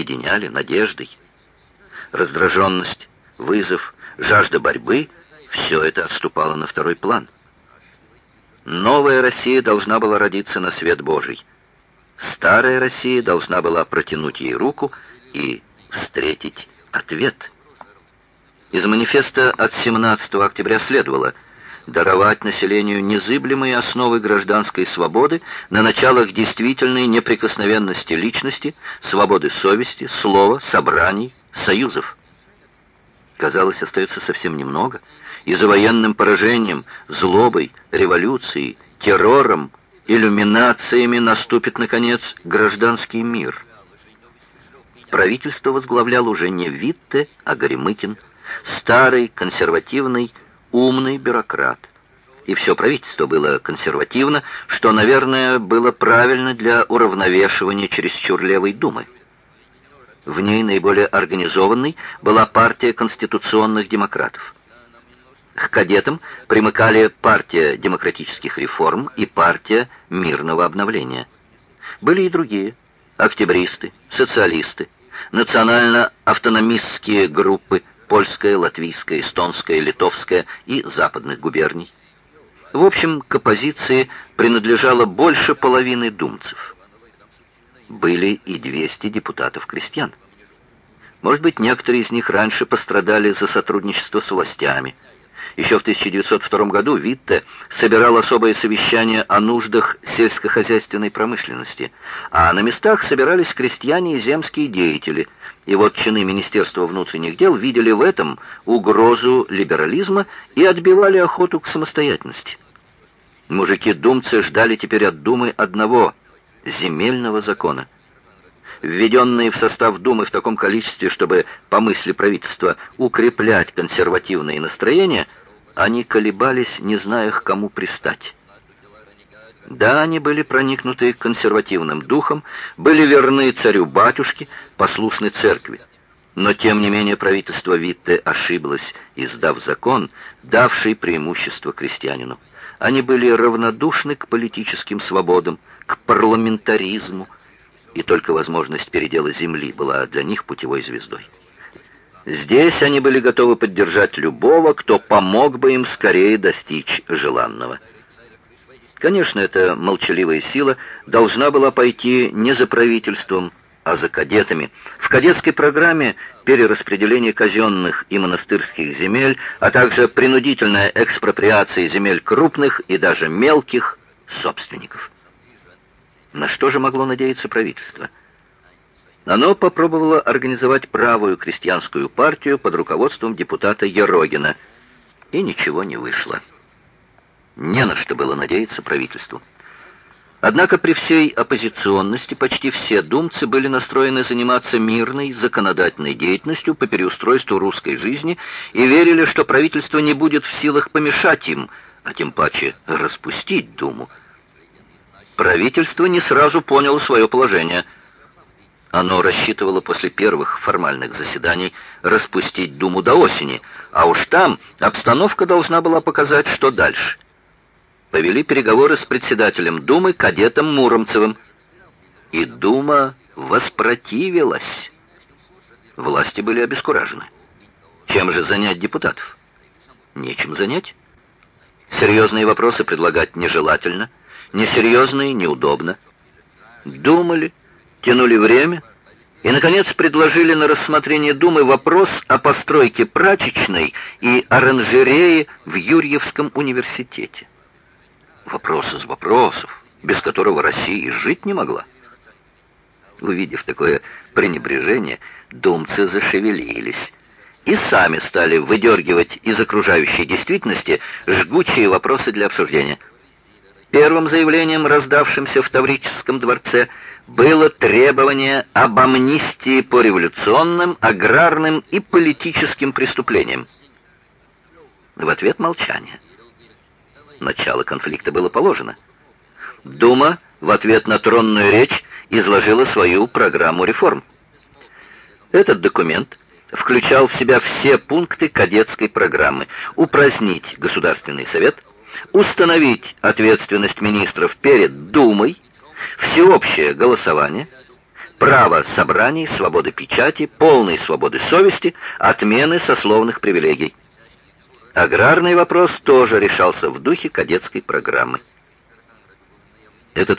объединяли надеждой. Раздраженность, вызов, жажда борьбы — все это отступало на второй план. Новая Россия должна была родиться на свет Божий. Старая Россия должна была протянуть ей руку и встретить ответ. Из манифеста от 17 октября следовало — даровать населению незыблемые основы гражданской свободы на началах действительной неприкосновенности личности, свободы совести, слова, собраний, союзов. Казалось, остается совсем немного, и за военным поражением, злобой, революцией, террором, иллюминациями наступит, наконец, гражданский мир. Правительство возглавлял уже не Витте, а Горемыкин, старый, консервативный, умный бюрократ. И все правительство было консервативно, что, наверное, было правильно для уравновешивания чересчур левой думы. В ней наиболее организованной была партия конституционных демократов. К кадетам примыкали партия демократических реформ и партия мирного обновления. Были и другие – октябристы, социалисты, национально-автономистские группы – польская, латвийская, эстонская, литовская и западных губерний. В общем, к оппозиции принадлежало больше половины думцев. Были и 200 депутатов-крестьян. Может быть, некоторые из них раньше пострадали за сотрудничество с властями – еще в 1902 году Витте собирал особое совещание о нуждах сельскохозяйственной промышленности, а на местах собирались крестьяне и земские деятели. И вот чины Министерства внутренних дел видели в этом угрозу либерализма и отбивали охоту к самостоятельности. Мужики-думцы ждали теперь от Думы одного – земельного закона – введенные в состав Думы в таком количестве, чтобы, по мысли правительства, укреплять консервативные настроения – они колебались, не зная, к кому пристать. Да, они были проникнуты консервативным духом, были верны царю-батюшке, послушны церкви. Но, тем не менее, правительство Витте ошиблось, издав закон, давший преимущество крестьянину. Они были равнодушны к политическим свободам, к парламентаризму, и только возможность передела земли была для них путевой звездой. Здесь они были готовы поддержать любого, кто помог бы им скорее достичь желанного. Конечно, эта молчаливая сила должна была пойти не за правительством, а за кадетами. В кадетской программе перераспределение казенных и монастырских земель, а также принудительная экспроприация земель крупных и даже мелких собственников. На что же могло надеяться правительство? Оно попробовало организовать правую крестьянскую партию под руководством депутата Ерогина, и ничего не вышло. Не на что было надеяться правительству. Однако при всей оппозиционности почти все думцы были настроены заниматься мирной законодательной деятельностью по переустройству русской жизни и верили, что правительство не будет в силах помешать им, а тем паче распустить Думу. Правительство не сразу поняло свое положение – оно рассчитывало после первых формальных заседаний распустить Думу до осени, а уж там обстановка должна была показать, что дальше. Повели переговоры с председателем Думы, кадетом Муромцевым. И Дума воспротивилась. Власти были обескуражены. Чем же занять депутатов? Нечем занять. Серьезные вопросы предлагать нежелательно, несерьезные неудобно. Думали, тянули время и, наконец, предложили на рассмотрение Думы вопрос о постройке прачечной и оранжереи в Юрьевском университете. Вопрос из вопросов, без которого Россия жить не могла. Увидев такое пренебрежение, думцы зашевелились и сами стали выдергивать из окружающей действительности жгучие вопросы для обсуждения – Первым заявлением, раздавшимся в Таврическом дворце, было требование об амнистии по революционным, аграрным и политическим преступлениям. В ответ молчание. Начало конфликта было положено. Дума в ответ на тронную речь изложила свою программу реформ. Этот документ включал в себя все пункты кадетской программы. Упразднить Государственный совет – установить ответственность министров перед Думой, всеобщее голосование, право собраний, свободы печати, полной свободы совести, отмены сословных привилегий. Аграрный вопрос тоже решался в духе кадетской программы. Этот